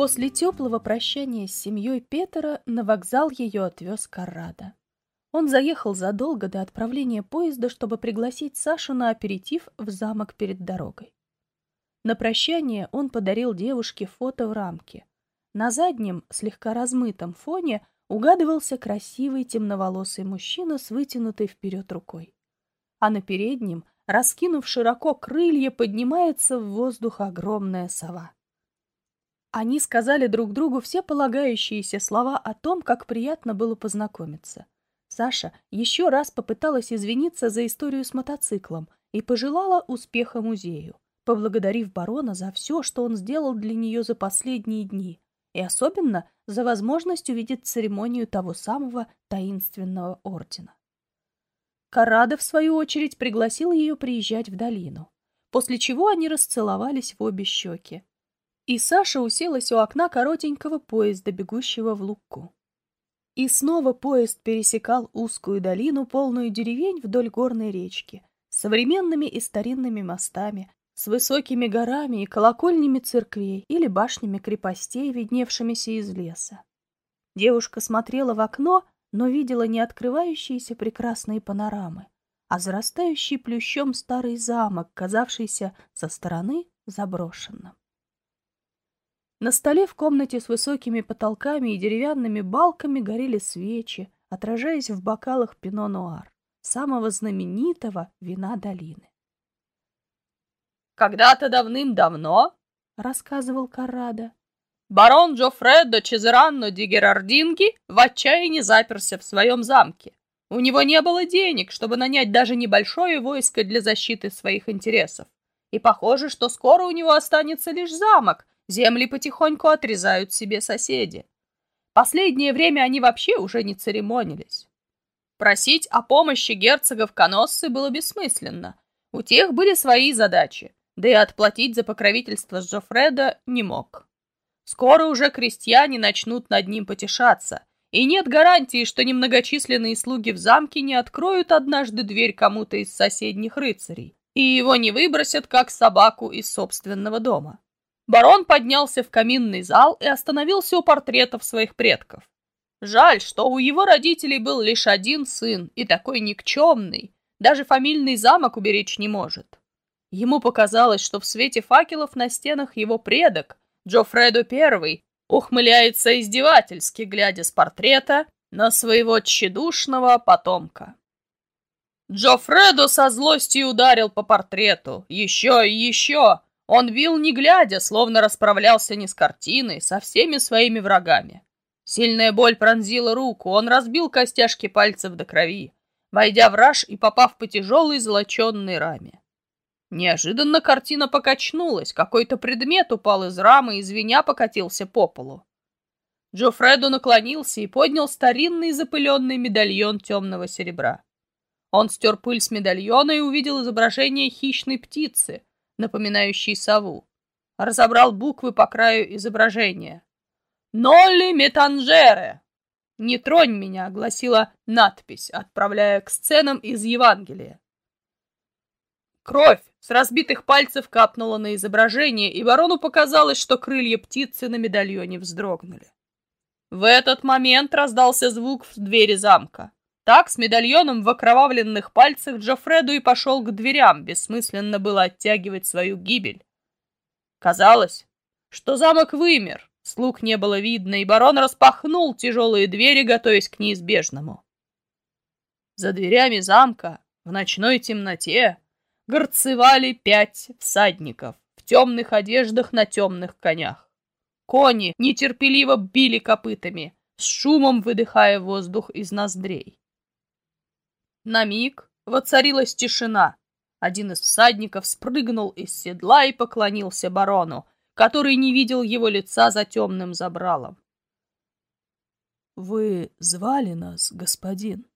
После теплого прощания с семьей Петера на вокзал ее отвез Каррада. Он заехал задолго до отправления поезда, чтобы пригласить Сашу на аперитив в замок перед дорогой. На прощание он подарил девушке фото в рамке. На заднем, слегка размытом фоне угадывался красивый темноволосый мужчина с вытянутой вперед рукой. А на переднем, раскинув широко крылья, поднимается в воздух огромная сова. Они сказали друг другу все полагающиеся слова о том, как приятно было познакомиться. Саша еще раз попыталась извиниться за историю с мотоциклом и пожелала успеха музею, поблагодарив барона за все, что он сделал для нее за последние дни, и особенно за возможность увидеть церемонию того самого таинственного ордена. Карада, в свою очередь, пригласил ее приезжать в долину, после чего они расцеловались в обе щеки. И Саша уселась у окна коротенького поезда, бегущего в Луку. И снова поезд пересекал узкую долину, полную деревень вдоль горной речки, с современными и старинными мостами, с высокими горами и колокольнями церквей или башнями крепостей, видневшимися из леса. Девушка смотрела в окно, но видела не открывающиеся прекрасные панорамы, а зарастающий плющом старый замок, казавшийся со стороны заброшенным. На столе в комнате с высокими потолками и деревянными балками горели свечи, отражаясь в бокалах пино-нуар, самого знаменитого вина долины. Когда-то давным-давно, — рассказывал Каррада, — барон Джофредо Чезеранно ди Герардинги в отчаянии заперся в своем замке. У него не было денег, чтобы нанять даже небольшое войско для защиты своих интересов. И похоже, что скоро у него останется лишь замок, земли потихоньку отрезают себе соседи. Последнее время они вообще уже не церемонились. Просить о помощи герцогов Коноссы было бессмысленно. У тех были свои задачи да и отплатить за покровительство Джофреда не мог. Скоро уже крестьяне начнут над ним потешаться, и нет гарантии, что немногочисленные слуги в замке не откроют однажды дверь кому-то из соседних рыцарей, и его не выбросят, как собаку из собственного дома. Барон поднялся в каминный зал и остановился у портретов своих предков. Жаль, что у его родителей был лишь один сын, и такой никчемный, даже фамильный замок уберечь не может. Ему показалось, что в свете факелов на стенах его предок, Джофредо I, ухмыляется издевательски, глядя с портрета на своего тщедушного потомка. Джофредо со злостью ударил по портрету. Еще и еще. Он вил не глядя, словно расправлялся не с картиной, со всеми своими врагами. Сильная боль пронзила руку, он разбил костяшки пальцев до крови, войдя в раж и попав по тяжелой золоченной раме. Неожиданно картина покачнулась, какой-то предмет упал из рамы и звеня покатился по полу. Джофредо наклонился и поднял старинный запыленный медальон темного серебра. Он стер пыль с медальона и увидел изображение хищной птицы, напоминающей сову. Разобрал буквы по краю изображения. «Нолли метанжере!» «Не тронь меня», — гласила надпись, отправляя к сценам из Евангелия. Кровь с разбитых пальцев капнула на изображение, и барону показалось, что крылья птицы на медальоне вздрогнули. В этот момент раздался звук в двери замка. Так, с медальоном в окровавленных пальцах Джофреду и пошел к дверям, бессмысленно было оттягивать свою гибель. Казалось, что замок вымер, слуг не было видно, и барон распахнул тяжелые двери, готовясь к неизбежному. За дверями замка, в ночной темноте, горцевали пять всадников в темных одеждах на темных конях. Кони нетерпеливо били копытами, с шумом выдыхая воздух из ноздрей. На миг воцарилась тишина. Один из всадников спрыгнул из седла и поклонился барону, который не видел его лица за темным забралом. «Вы звали нас, господин?»